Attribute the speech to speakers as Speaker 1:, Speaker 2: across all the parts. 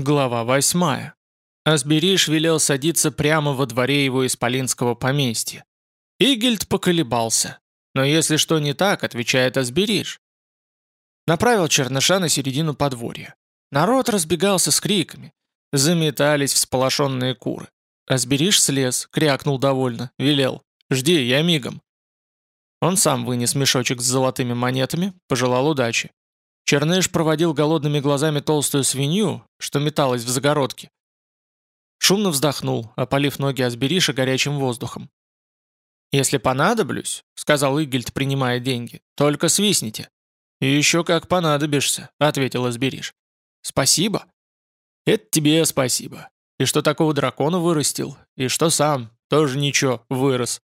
Speaker 1: Глава восьмая. Асбериш велел садиться прямо во дворе его исполинского поместья. Игельд поколебался. Но если что не так, отвечает Асбериш. Направил черныша на середину подворья. Народ разбегался с криками. Заметались всполошенные куры. Асбериш слез, крякнул довольно, велел. «Жди, я мигом». Он сам вынес мешочек с золотыми монетами, пожелал удачи. Черныш проводил голодными глазами толстую свинью, что металась в загородке. Шумно вздохнул, опалив ноги Асбериша горячим воздухом. «Если понадоблюсь», — сказал Игельд, принимая деньги, — «только свистните». «И еще как понадобишься», — ответил Асбериш. «Спасибо». «Это тебе спасибо. И что такого дракона вырастил, и что сам, тоже ничего, вырос».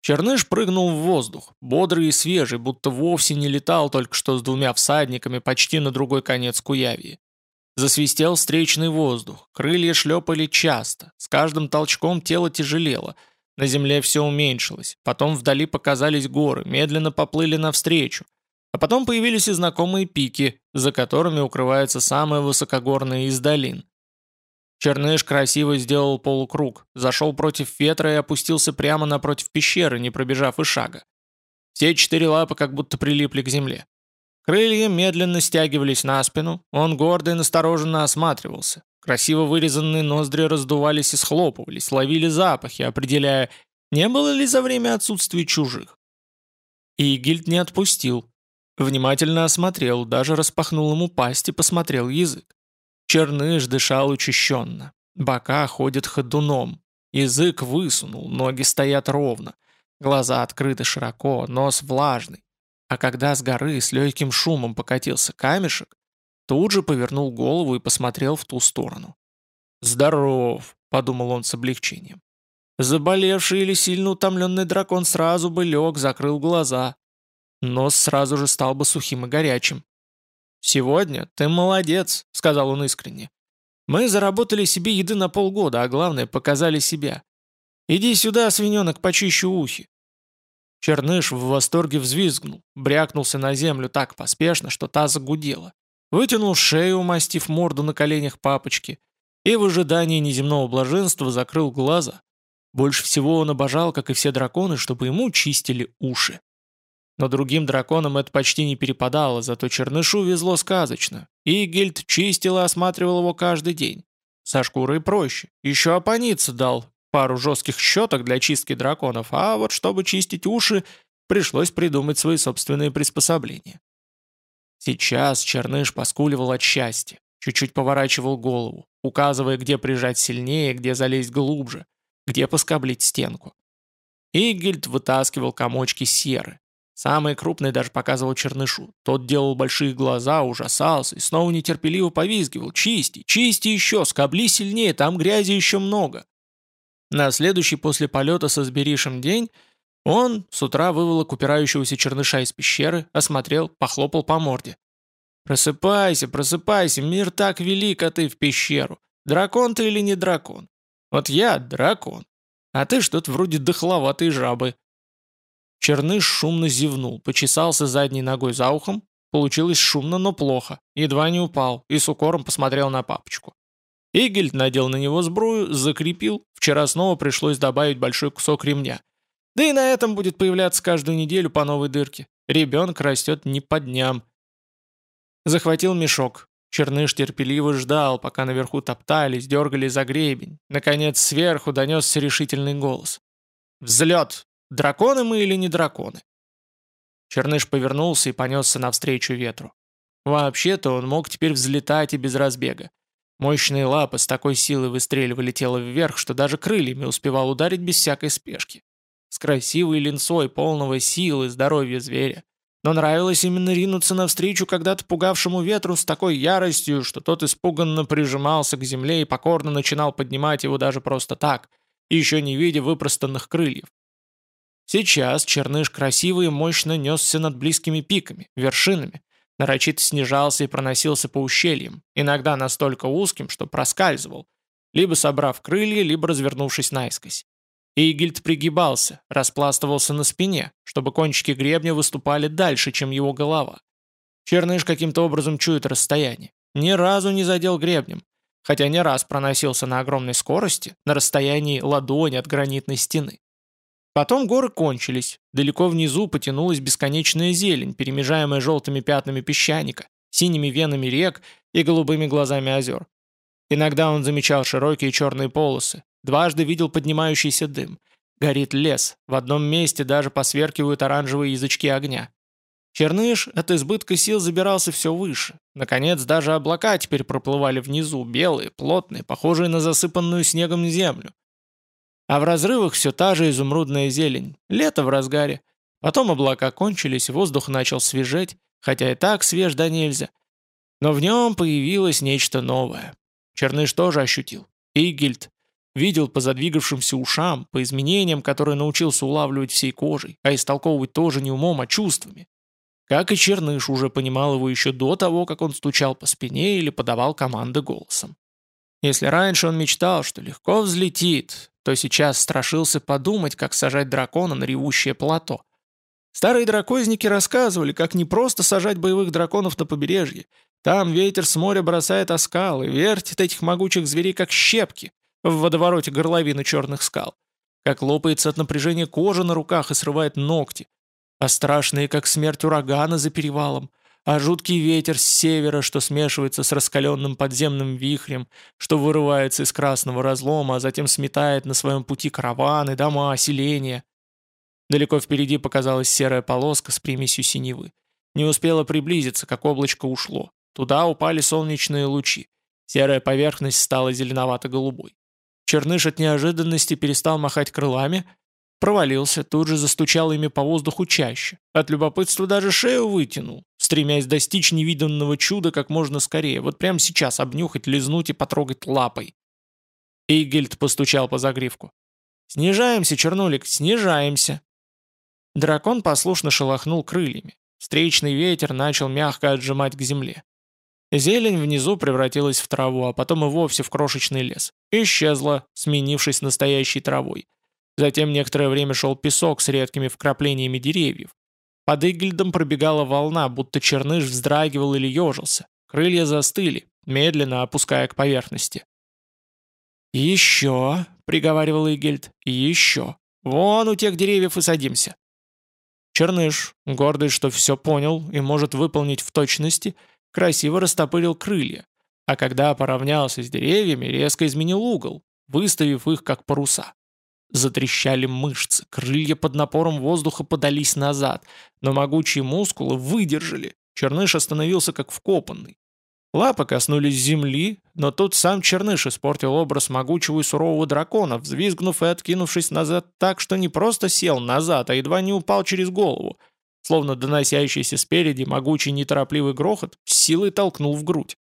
Speaker 1: Черныш прыгнул в воздух, бодрый и свежий, будто вовсе не летал только что с двумя всадниками почти на другой конец Куявии. Засвистел встречный воздух, крылья шлепали часто, с каждым толчком тело тяжелело, на земле все уменьшилось, потом вдали показались горы, медленно поплыли навстречу, а потом появились и знакомые пики, за которыми укрывается самая высокогорная из долин. Черныш красиво сделал полукруг, зашел против ветра и опустился прямо напротив пещеры, не пробежав и шага. Все четыре лапы как будто прилипли к земле. Крылья медленно стягивались на спину, он гордо и настороженно осматривался. Красиво вырезанные ноздри раздувались и схлопывались, ловили запахи, определяя, не было ли за время отсутствия чужих. И Гильд не отпустил. Внимательно осмотрел, даже распахнул ему пасть и посмотрел язык. Черныш дышал учащенно. Бока ходят ходуном. Язык высунул, ноги стоят ровно. Глаза открыты широко, нос влажный. А когда с горы с легким шумом покатился камешек, тут же повернул голову и посмотрел в ту сторону. «Здоров!» — подумал он с облегчением. Заболевший или сильно утомленный дракон сразу бы лег, закрыл глаза. Нос сразу же стал бы сухим и горячим. «Сегодня ты молодец», — сказал он искренне. «Мы заработали себе еды на полгода, а главное, показали себя. Иди сюда, свиненок, почищу ухи». Черныш в восторге взвизгнул, брякнулся на землю так поспешно, что та загудела. Вытянул шею, умастив морду на коленях папочки, и в ожидании неземного блаженства закрыл глаза. Больше всего он обожал, как и все драконы, чтобы ему чистили уши. Но другим драконам это почти не перепадало, зато Чернышу везло сказочно. Игельд чистил и осматривал его каждый день. Со шкурой проще. Еще опониться дал пару жестких щеток для чистки драконов, а вот чтобы чистить уши, пришлось придумать свои собственные приспособления. Сейчас Черныш поскуливал от счастья, чуть-чуть поворачивал голову, указывая, где прижать сильнее, где залезть глубже, где поскоблить стенку. Игельд вытаскивал комочки серы, Самый крупный даже показывал чернышу. Тот делал большие глаза, ужасался и снова нетерпеливо повизгивал. «Чисти, чисти еще, скобли сильнее, там грязи еще много». На следующий после полета со Сберишем день он с утра выволок упирающегося черныша из пещеры, осмотрел, похлопал по морде. «Просыпайся, просыпайся, мир так велик, а ты в пещеру. Дракон ты или не дракон? Вот я дракон, а ты что-то вроде дохловатой жабы». Черныш шумно зевнул, почесался задней ногой за ухом. Получилось шумно, но плохо. Едва не упал и с укором посмотрел на папочку. Игельд надел на него сбрую, закрепил. Вчера снова пришлось добавить большой кусок ремня. Да и на этом будет появляться каждую неделю по новой дырке. Ребенок растет не по дням. Захватил мешок. Черныш терпеливо ждал, пока наверху топтались, дергали за гребень. Наконец сверху донесся решительный голос. «Взлет! Драконы мы или не драконы? Черныш повернулся и понесся навстречу ветру. Вообще-то он мог теперь взлетать и без разбега. Мощные лапы с такой силой выстреливали тело вверх, что даже крыльями успевал ударить без всякой спешки. С красивой линцой полного силы и здоровья зверя. Но нравилось именно ринуться навстречу когда-то пугавшему ветру с такой яростью, что тот испуганно прижимался к земле и покорно начинал поднимать его даже просто так, еще не видя выпростанных крыльев. Сейчас черныш красиво и мощно несся над близкими пиками, вершинами, нарочито снижался и проносился по ущельям, иногда настолько узким, что проскальзывал, либо собрав крылья, либо развернувшись наискось. Игельд пригибался, распластывался на спине, чтобы кончики гребня выступали дальше, чем его голова. Черныш каким-то образом чует расстояние. ни разу не задел гребнем, хотя не раз проносился на огромной скорости на расстоянии ладони от гранитной стены. Потом горы кончились, далеко внизу потянулась бесконечная зелень, перемежаемая желтыми пятнами песчаника, синими венами рек и голубыми глазами озер. Иногда он замечал широкие черные полосы, дважды видел поднимающийся дым. Горит лес, в одном месте даже посверкивают оранжевые язычки огня. Черныш от избытка сил забирался все выше. Наконец, даже облака теперь проплывали внизу, белые, плотные, похожие на засыпанную снегом землю. А в разрывах все та же изумрудная зелень. Лето в разгаре. Потом облака кончились, воздух начал свежеть, хотя и так свеж да нельзя. Но в нем появилось нечто новое. Черныш тоже ощутил. Игельд видел по задвигавшимся ушам, по изменениям, которые научился улавливать всей кожей, а истолковывать тоже не умом, а чувствами. Как и Черныш уже понимал его еще до того, как он стучал по спине или подавал команды голосом. Если раньше он мечтал, что легко взлетит, то сейчас страшился подумать, как сажать дракона на ревущее плато. Старые дракозники рассказывали, как не просто сажать боевых драконов на побережье. Там ветер с моря бросает оскалы, вертит этих могучих зверей как щепки в водовороте горловины черных скал. Как лопается от напряжения кожа на руках и срывает ногти. А страшные, как смерть урагана за перевалом а жуткий ветер с севера, что смешивается с раскаленным подземным вихрем, что вырывается из красного разлома, а затем сметает на своем пути караваны, дома, селения. Далеко впереди показалась серая полоска с примесью синевы. Не успела приблизиться, как облачко ушло. Туда упали солнечные лучи. Серая поверхность стала зеленовато-голубой. Черныш от неожиданности перестал махать крылами, Провалился, тут же застучал ими по воздуху чаще. От любопытства даже шею вытянул, стремясь достичь невиданного чуда как можно скорее. Вот прямо сейчас обнюхать, лизнуть и потрогать лапой. Игельд постучал по загривку. «Снижаемся, Чернулик, снижаемся!» Дракон послушно шелохнул крыльями. Встречный ветер начал мягко отжимать к земле. Зелень внизу превратилась в траву, а потом и вовсе в крошечный лес. Исчезла, сменившись настоящей травой. Затем некоторое время шел песок с редкими вкраплениями деревьев. Под Игельдом пробегала волна, будто черныш вздрагивал или ежился. Крылья застыли, медленно опуская к поверхности. «Еще», — приговаривал Игельд, — «еще. Вон у тех деревьев и садимся». Черныш, гордый, что все понял и может выполнить в точности, красиво растопырил крылья, а когда поравнялся с деревьями, резко изменил угол, выставив их как паруса. Затрещали мышцы, крылья под напором воздуха подались назад, но могучие мускулы выдержали. Черныш остановился как вкопанный. Лапы коснулись земли, но тут сам Черныш испортил образ могучего и сурового дракона, взвизгнув и откинувшись назад так, что не просто сел назад, а едва не упал через голову, словно доносящийся спереди могучий неторопливый грохот силой толкнул в грудь.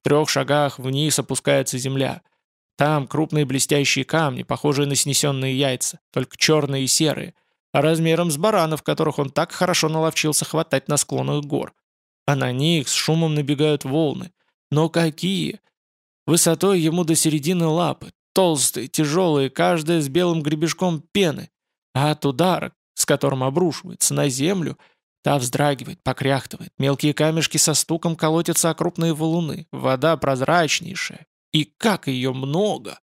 Speaker 1: В трех шагах вниз опускается земля — там крупные блестящие камни, похожие на снесенные яйца, только черные и серые, а размером с баранов, которых он так хорошо наловчился хватать на склонах гор. А на них с шумом набегают волны. Но какие! Высотой ему до середины лапы, толстые, тяжелые, каждая с белым гребешком пены. А от удара, с которым обрушивается на землю, та вздрагивает, покряхтывает, мелкие камешки со стуком колотятся о крупные валуны, вода прозрачнейшая, и как ее много!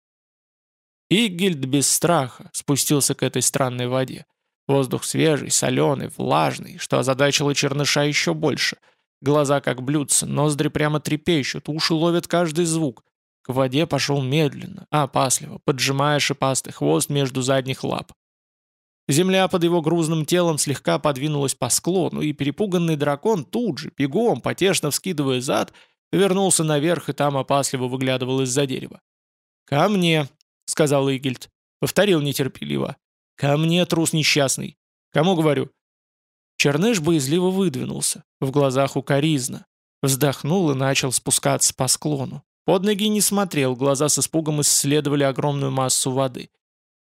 Speaker 1: Игельд без страха спустился к этой странной воде. Воздух свежий, соленый, влажный, что озадачило черныша еще больше. Глаза как блюдца, ноздри прямо трепещут, уши ловят каждый звук. К воде пошел медленно, опасливо, поджимая шипастый хвост между задних лап. Земля под его грузным телом слегка подвинулась по склону, и перепуганный дракон тут же, бегом, потешно вскидывая зад, Вернулся наверх и там опасливо выглядывал из-за дерева. «Ко мне», — сказал Игельд. Повторил нетерпеливо. «Ко мне, трус несчастный. Кому говорю?» Черныш боязливо выдвинулся. В глазах укоризна. Вздохнул и начал спускаться по склону. Под ноги не смотрел, глаза с испугом исследовали огромную массу воды.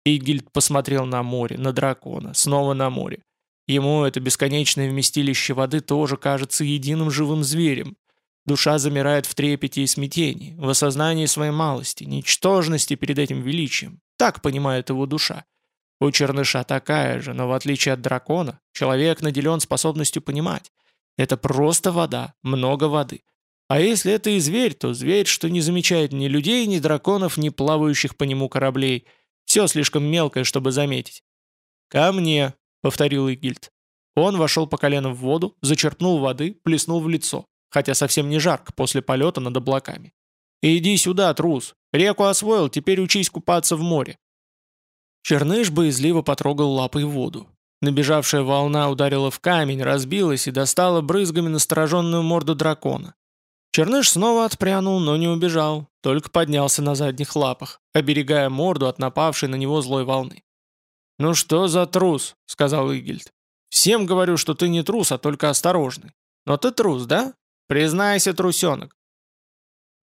Speaker 1: Игельд посмотрел на море, на дракона, снова на море. Ему это бесконечное вместилище воды тоже кажется единым живым зверем, Душа замирает в трепете и смятении, в осознании своей малости, ничтожности перед этим величием. Так понимает его душа. У черныша такая же, но в отличие от дракона, человек наделен способностью понимать. Это просто вода, много воды. А если это и зверь, то зверь, что не замечает ни людей, ни драконов, ни плавающих по нему кораблей. Все слишком мелкое, чтобы заметить. «Ко мне», — повторил Игильд. Он вошел по колено в воду, зачерпнул воды, плеснул в лицо, хотя совсем не жарко после полета над облаками. «Иди сюда, трус! Реку освоил, теперь учись купаться в море!» Черныш боязливо потрогал лапой воду. Набежавшая волна ударила в камень, разбилась и достала брызгами настороженную морду дракона. Черныш снова отпрянул, но не убежал, только поднялся на задних лапах, оберегая морду от напавшей на него злой волны. «Ну что за трус?» — сказал Игельд. «Всем говорю, что ты не трус, а только осторожный. Но ты трус, да? Признайся, трусенок».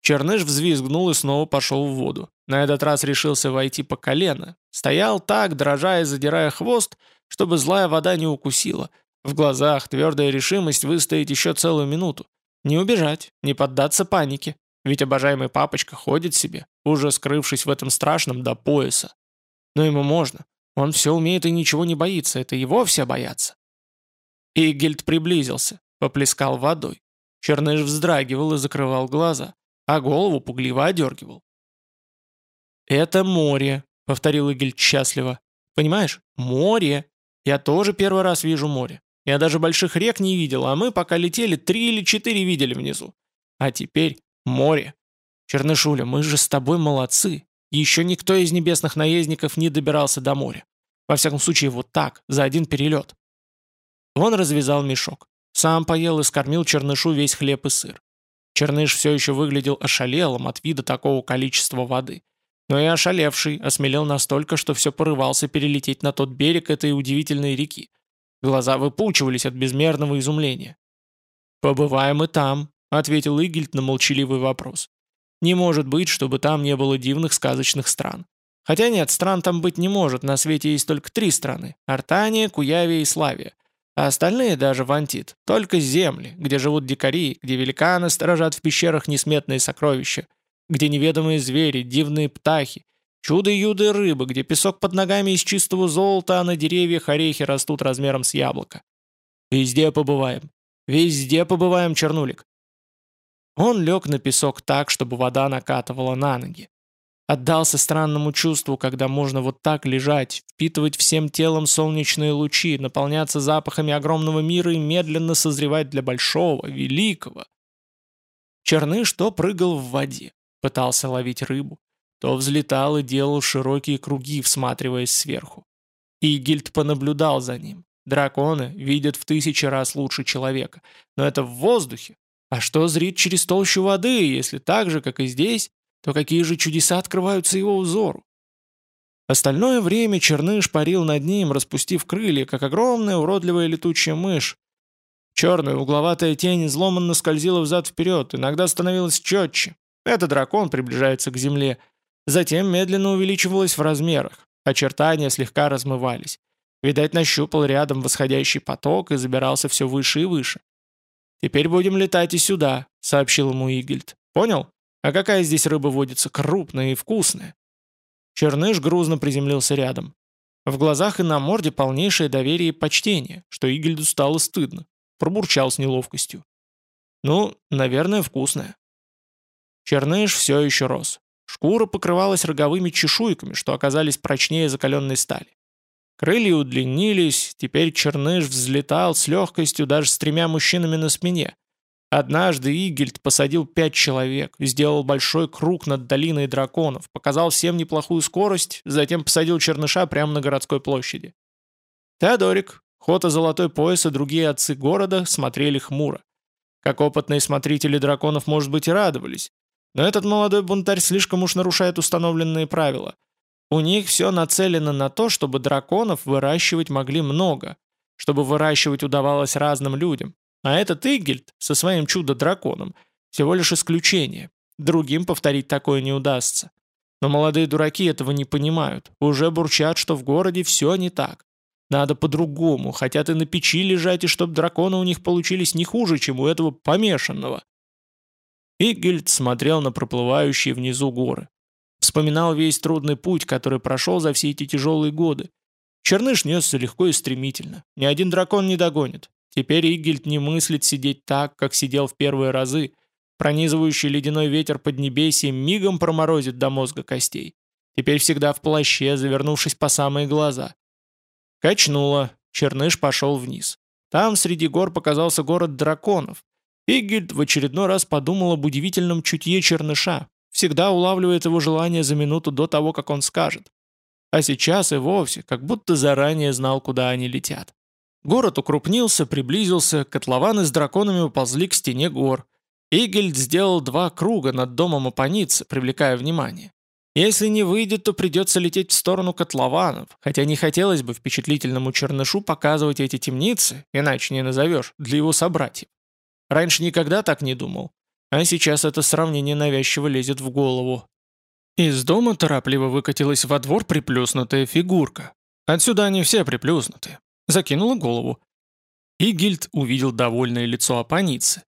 Speaker 1: Черныш взвизгнул и снова пошел в воду. На этот раз решился войти по колено. Стоял так, дрожа и задирая хвост, чтобы злая вода не укусила. В глазах твердая решимость выстоять еще целую минуту. Не убежать, не поддаться панике, ведь обожаемый папочка ходит себе, уже скрывшись в этом страшном до пояса. Но ему можно, он все умеет и ничего не боится, это его все боятся. Игельд приблизился, поплескал водой. Черныш вздрагивал и закрывал глаза, а голову пугливо одергивал. «Это море», — повторил Игельд счастливо. «Понимаешь? Море. Я тоже первый раз вижу море. Я даже больших рек не видел, а мы, пока летели, три или четыре видели внизу. А теперь море. Чернышуля, мы же с тобой молодцы. Еще никто из небесных наездников не добирался до моря. Во всяком случае, вот так, за один перелет. Он развязал мешок. Сам поел и скормил Чернышу весь хлеб и сыр. Черныш все еще выглядел ошалелым от вида такого количества воды. Но и ошалевший осмелел настолько, что все порывался перелететь на тот берег этой удивительной реки, Глаза выпучивались от безмерного изумления. «Побываем и там», — ответил Игельд на молчаливый вопрос. «Не может быть, чтобы там не было дивных сказочных стран. Хотя нет, стран там быть не может, на свете есть только три страны – Артания, Куявия и Славия. А остальные даже в Антит, только земли, где живут дикари, где великаны сторожат в пещерах несметные сокровища, где неведомые звери, дивные птахи, Чудо-юды рыбы, где песок под ногами из чистого золота, а на деревьях орехи растут размером с яблоко. Везде побываем. Везде побываем, Чернулик. Он лег на песок так, чтобы вода накатывала на ноги. Отдался странному чувству, когда можно вот так лежать, впитывать всем телом солнечные лучи, наполняться запахами огромного мира и медленно созревать для большого, великого. Черныш то прыгал в воде, пытался ловить рыбу, то взлетал и делал широкие круги, всматриваясь сверху. Игильд понаблюдал за ним. Драконы видят в тысячи раз лучше человека. Но это в воздухе. А что зрит через толщу воды, если так же, как и здесь, то какие же чудеса открываются его узору? Остальное время Черныш парил над ним, распустив крылья, как огромная уродливая летучая мышь. Черная угловатая тень изломанно скользила взад-вперед, иногда становилась четче. Это дракон приближается к земле, Затем медленно увеличивалось в размерах, очертания слегка размывались. Видать, нащупал рядом восходящий поток и забирался все выше и выше. «Теперь будем летать и сюда», — сообщил ему Игельд. «Понял? А какая здесь рыба водится? Крупная и вкусная». Черныш грузно приземлился рядом. В глазах и на морде полнейшее доверие и почтение, что Игельду стало стыдно. Пробурчал с неловкостью. «Ну, наверное, вкусная». Черныш все еще рос. Шкура покрывалась роговыми чешуйками, что оказались прочнее закаленной стали. Крылья удлинились, теперь Черныш взлетал с легкостью даже с тремя мужчинами на спине. Однажды Игельд посадил пять человек, сделал большой круг над долиной драконов, показал всем неплохую скорость, затем посадил Черныша прямо на городской площади. Теодорик, Хота Золотой Пояс и другие отцы города смотрели хмуро. Как опытные смотрители драконов, может быть, и радовались, но этот молодой бунтарь слишком уж нарушает установленные правила. У них все нацелено на то, чтобы драконов выращивать могли много, чтобы выращивать удавалось разным людям. А этот Игельд со своим чудо-драконом всего лишь исключение. Другим повторить такое не удастся. Но молодые дураки этого не понимают. Уже бурчат, что в городе все не так. Надо по-другому, хотят и на печи лежать, и чтоб драконы у них получились не хуже, чем у этого помешанного. Игельд смотрел на проплывающие внизу горы. Вспоминал весь трудный путь, который прошел за все эти тяжелые годы. Черныш несся легко и стремительно. Ни один дракон не догонит. Теперь Игельд не мыслит сидеть так, как сидел в первые разы. Пронизывающий ледяной ветер под небесием мигом проморозит до мозга костей. Теперь всегда в плаще, завернувшись по самые глаза. Качнуло, Черныш пошел вниз. Там среди гор показался город драконов. Игельд в очередной раз подумал об удивительном чутье Черныша. Всегда улавливает его желание за минуту до того, как он скажет. А сейчас и вовсе, как будто заранее знал, куда они летят. Город укрупнился, приблизился, котлованы с драконами уползли к стене гор. Игельд сделал два круга над домом Апаницы, привлекая внимание. Если не выйдет, то придется лететь в сторону котлованов, хотя не хотелось бы впечатлительному чернышу показывать эти темницы, иначе не назовешь, для его собратьев. Раньше никогда так не думал, а сейчас это сравнение навязчиво лезет в голову. Из дома торопливо выкатилась во двор приплюснутая фигурка. Отсюда они все приплюснуты. Закинула голову. И Гильд увидел довольное лицо Апаницы.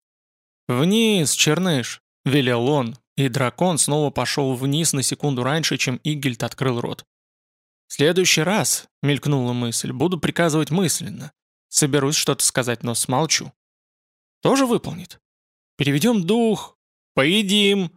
Speaker 1: «Вниз, Черныш!» — велел он, и дракон снова пошел вниз на секунду раньше, чем Игельд открыл рот. «В следующий раз», — мелькнула мысль, — «буду приказывать мысленно. Соберусь что-то сказать, но смолчу». «Тоже выполнит?» «Переведем дух. Поедим!»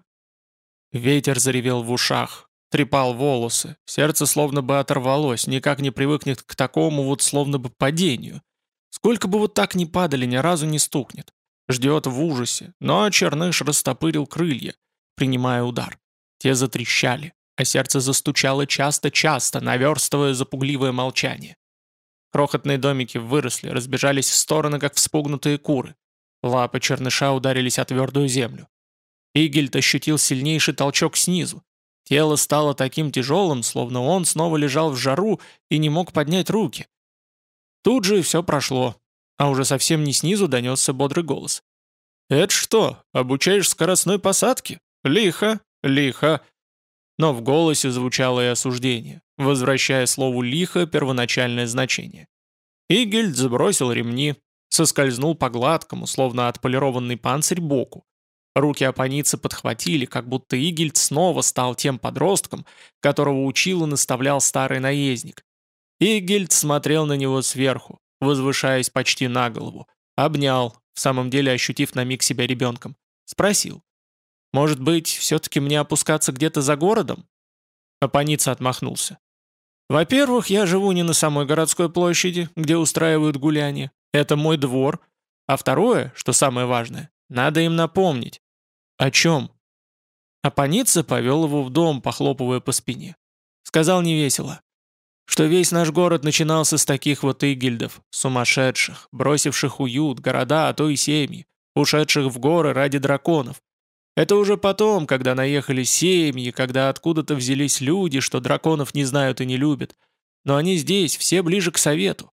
Speaker 1: Ветер заревел в ушах, трепал волосы, сердце словно бы оторвалось, никак не привыкнет к такому вот словно бы падению. Сколько бы вот так ни падали, ни разу не стукнет. Ждет в ужасе, но Черныш растопырил крылья, принимая удар. Те затрещали, а сердце застучало часто-часто, наверстывая запугливое молчание. Крохотные домики выросли, разбежались в стороны, как вспугнутые куры. Лапы черныша ударились о твердую землю. Игельд ощутил сильнейший толчок снизу. Тело стало таким тяжелым, словно он снова лежал в жару и не мог поднять руки. Тут же все прошло, а уже совсем не снизу донесся бодрый голос. «Это что, обучаешь скоростной посадке? Лихо, лихо!» Но в голосе звучало и осуждение, возвращая слову «лихо» первоначальное значение. Игельд забросил ремни, соскользнул по гладкому, словно отполированный панцирь боку. Руки Апаницы подхватили, как будто Игельд снова стал тем подростком, которого учил и наставлял старый наездник. Игельд смотрел на него сверху, возвышаясь почти на голову. Обнял, в самом деле ощутив на миг себя ребенком. Спросил. «Может быть, все-таки мне опускаться где-то за городом?» Апаница отмахнулся. «Во-первых, я живу не на самой городской площади, где устраивают гуляния. Это мой двор. А второе, что самое важное, надо им напомнить. О чем?» Апаница повел его в дом, похлопывая по спине. Сказал невесело что весь наш город начинался с таких вот игельдов, сумасшедших, бросивших уют, города, а то и семьи, ушедших в горы ради драконов. Это уже потом, когда наехали семьи, когда откуда-то взялись люди, что драконов не знают и не любят. Но они здесь, все ближе к совету.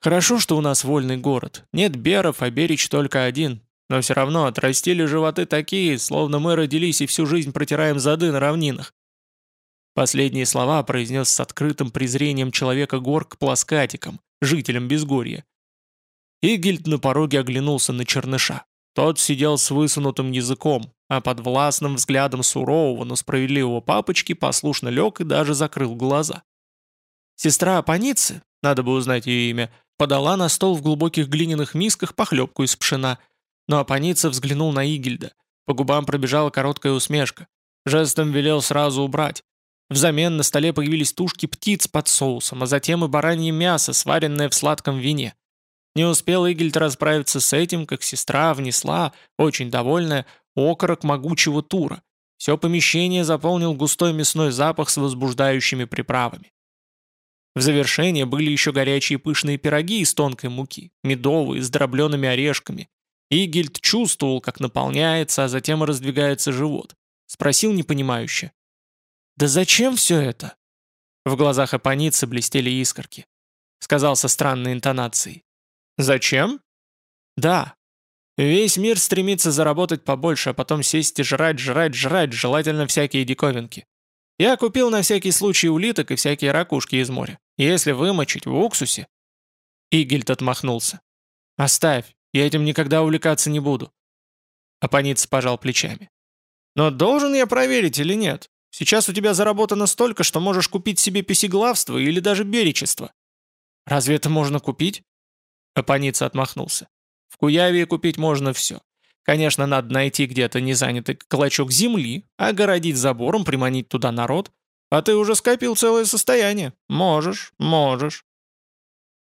Speaker 1: Хорошо, что у нас вольный город. Нет беров, а беречь только один. Но все равно отрастили животы такие, словно мы родились и всю жизнь протираем зады на равнинах. Последние слова произнес с открытым презрением человека гор к плоскатикам, жителям Безгорья. Игельд на пороге оглянулся на черныша. Тот сидел с высунутым языком, а под властным взглядом сурового, но справедливого папочки послушно лег и даже закрыл глаза. Сестра Апаницы, надо бы узнать ее имя, подала на стол в глубоких глиняных мисках похлебку из пшена, но Апаница взглянул на Игельда. По губам пробежала короткая усмешка. Жестом велел сразу убрать. Взамен на столе появились тушки птиц под соусом, а затем и баранье мясо, сваренное в сладком вине. Не успел Игельд расправиться с этим, как сестра внесла, очень довольная, окорок могучего тура. Все помещение заполнил густой мясной запах с возбуждающими приправами. В завершение были еще горячие пышные пироги из тонкой муки, медовые, с дробленными орешками. Игельд чувствовал, как наполняется, а затем раздвигается живот. Спросил непонимающе. «Да зачем все это?» В глазах Апаницы блестели искорки. Сказал со странной интонацией. «Зачем?» «Да. Весь мир стремится заработать побольше, а потом сесть и жрать, жрать, жрать, желательно всякие диковинки. Я купил на всякий случай улиток и всякие ракушки из моря. Если вымочить в уксусе...» Игельд отмахнулся. «Оставь, я этим никогда увлекаться не буду». Апаниц пожал плечами. «Но должен я проверить или нет? Сейчас у тебя заработано столько, что можешь купить себе песеглавство или даже беречество. Разве это можно купить? Апаница отмахнулся. В Куявии купить можно все. Конечно, надо найти где-то незанятый клочок земли, огородить забором, приманить туда народ. А ты уже скопил целое состояние. Можешь, можешь.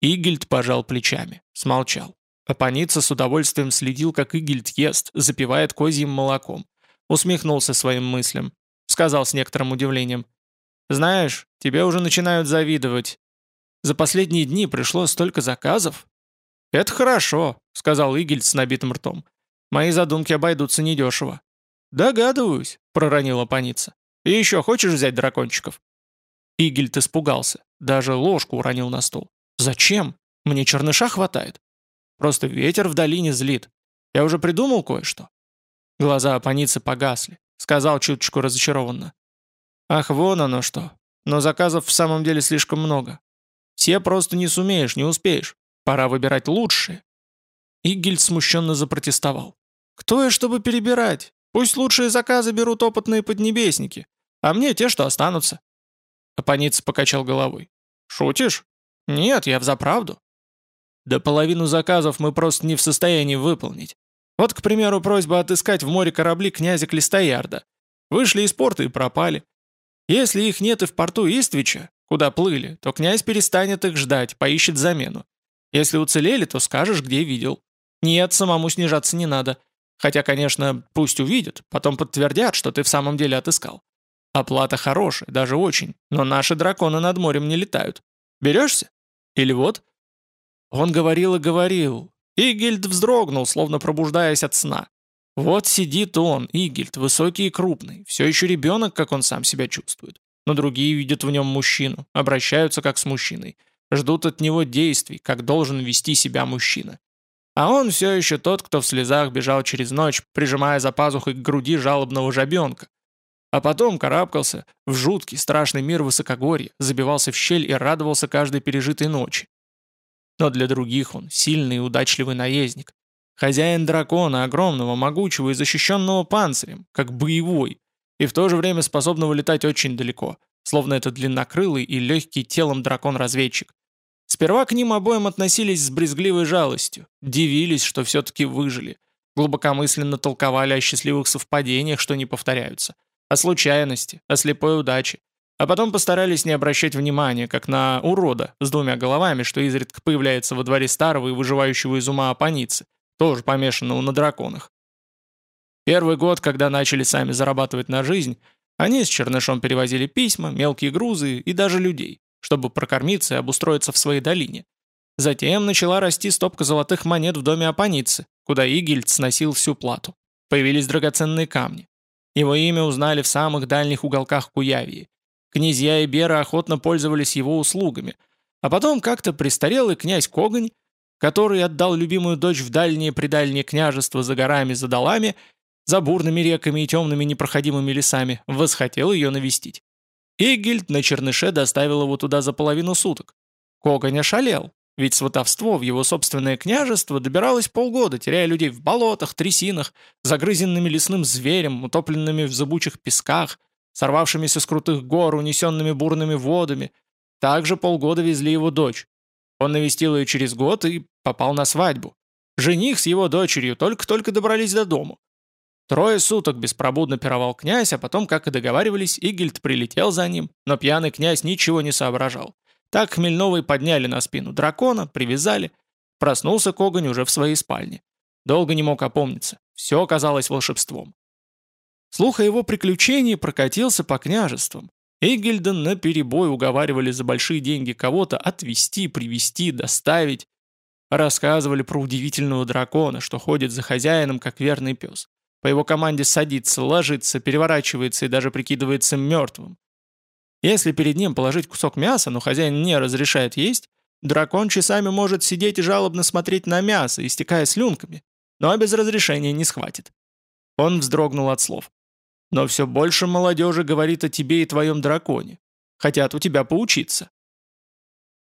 Speaker 1: Игельд пожал плечами, смолчал. Апаница с удовольствием следил, как Игельд ест, запивает козьим молоком. Усмехнулся своим мыслям. Сказал с некоторым удивлением. «Знаешь, тебе уже начинают завидовать. За последние дни пришло столько заказов». «Это хорошо», — сказал Игельд с набитым ртом. «Мои задумки обойдутся недешево». «Догадываюсь», — проронила паница. «И еще хочешь взять дракончиков?» Игельд испугался, даже ложку уронил на стол. «Зачем? Мне черныша хватает. Просто ветер в долине злит. Я уже придумал кое-что». Глаза Апаницы погасли. Сказал чуточку разочарованно. «Ах, вон оно что. Но заказов в самом деле слишком много. Все просто не сумеешь, не успеешь. Пора выбирать лучшие». Игельд смущенно запротестовал. «Кто я, чтобы перебирать? Пусть лучшие заказы берут опытные поднебесники, а мне те, что останутся». Апаница покачал головой. «Шутишь? Нет, я взаправду. Да половину заказов мы просто не в состоянии выполнить. Вот, к примеру, просьба отыскать в море корабли князя Клистоярда. Вышли из порта и пропали. Если их нет и в порту Иствича, куда плыли, то князь перестанет их ждать, поищет замену. Если уцелели, то скажешь, где видел. Нет, самому снижаться не надо. Хотя, конечно, пусть увидят, потом подтвердят, что ты в самом деле отыскал. Оплата хорошая, даже очень, но наши драконы над морем не летают. Берешься? Или вот? Он говорил и говорил, Игельд вздрогнул, словно пробуждаясь от сна. Вот сидит он, Игельд, высокий и крупный, все еще ребенок, как он сам себя чувствует. Но другие видят в нем мужчину, обращаются как с мужчиной, ждут от него действий, как должен вести себя мужчина. А он все еще тот, кто в слезах бежал через ночь, прижимая за пазухой к груди жалобного жабенка. А потом карабкался в жуткий, страшный мир высокогорья, забивался в щель и радовался каждой пережитой ночи. Но для других он сильный и удачливый наездник. Хозяин дракона, огромного, могучего и защищенного панцирем, как боевой, и в то же время способного летать очень далеко, словно это длиннокрылый и легкий телом дракон-разведчик. Сперва к ним обоим относились с брезгливой жалостью, дивились, что все-таки выжили, глубокомысленно толковали о счастливых совпадениях, что не повторяются, о случайности, о слепой удаче, а потом постарались не обращать внимания, как на урода с двумя головами, что изредка появляется во дворе старого и выживающего из ума апаницы, тоже помешанного на драконах. Первый год, когда начали сами зарабатывать на жизнь, они с Чернышом перевозили письма, мелкие грузы и даже людей, чтобы прокормиться и обустроиться в своей долине. Затем начала расти стопка золотых монет в доме Апаницы, куда Игельд сносил всю плату. Появились драгоценные камни. Его имя узнали в самых дальних уголках Куявии. Князья и Беры охотно пользовались его услугами. А потом как-то престарелый князь Когань, который отдал любимую дочь в дальние-предальние княжества за горами, за долами, за бурными реками и темными непроходимыми лесами, восхотел ее навестить. Игельд на Черныше доставил его туда за половину суток. Когань ошалел, ведь сватовство в его собственное княжество добиралось полгода, теряя людей в болотах, трясинах, загрызенными лесным зверем, утопленными в зыбучих песках, сорвавшимися с крутых гор, унесенными бурными водами. Также полгода везли его дочь. Он навестил ее через год и попал на свадьбу. Жених с его дочерью только-только добрались до дому. Трое суток беспробудно пировал князь, а потом, как и договаривались, Игельд прилетел за ним, но пьяный князь ничего не соображал. Так Хмельновой подняли на спину дракона, привязали. Проснулся Когань уже в своей спальне. Долго не мог опомниться. Все казалось волшебством. Слух о его приключении прокатился по княжествам. Эгельден наперебой уговаривали за большие деньги кого-то отвезти, привезти, доставить. Рассказывали про удивительного дракона, что ходит за хозяином, как верный пес. По его команде садится, ложится, переворачивается и даже прикидывается мертвым. Если перед ним положить кусок мяса, но хозяин не разрешает есть, дракон часами может сидеть и жалобно смотреть на мясо, истекая слюнками, но без разрешения не схватит. Он вздрогнул от слов. Но все больше молодежи говорит о тебе и твоем драконе. Хотят у тебя поучиться».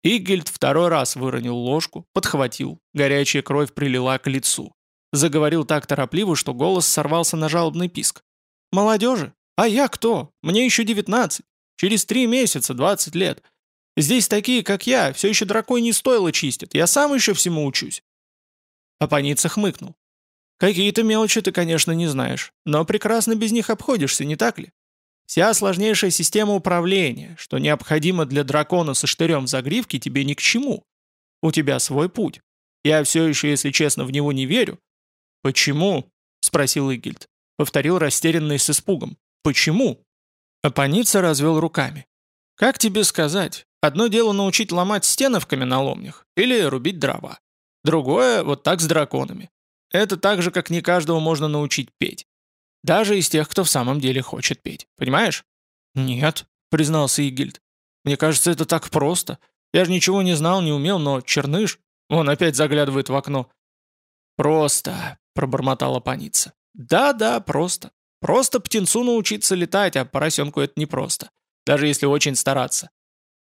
Speaker 1: Игельд второй раз выронил ложку, подхватил, горячая кровь прилила к лицу. Заговорил так торопливо, что голос сорвался на жалобный писк. «Молодежи? А я кто? Мне еще девятнадцать. Через три месяца двадцать лет. Здесь такие, как я, все еще дракой не стоило чистят. Я сам еще всему учусь». Апаница хмыкнул. Какие-то мелочи ты, конечно, не знаешь, но прекрасно без них обходишься, не так ли? Вся сложнейшая система управления, что необходимо для дракона со штырем в загривке, тебе ни к чему. У тебя свой путь. Я все еще, если честно, в него не верю. «Почему?» — спросил Игельд. Повторил растерянный с испугом. «Почему?» Апаница развел руками. «Как тебе сказать? Одно дело научить ломать стены в каменоломнях или рубить дрова. Другое — вот так с драконами. Это так же, как не каждого можно научить петь. Даже из тех, кто в самом деле хочет петь. Понимаешь? Нет, признался Игильд. Мне кажется, это так просто. Я же ничего не знал, не умел, но черныш... Он опять заглядывает в окно. «Просто», — пробормотала паница. «Да-да, просто. Просто птенцу научиться летать, а поросенку это непросто. Даже если очень стараться.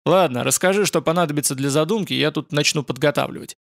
Speaker 1: Ладно, расскажи, что понадобится для задумки, я тут начну подготавливать».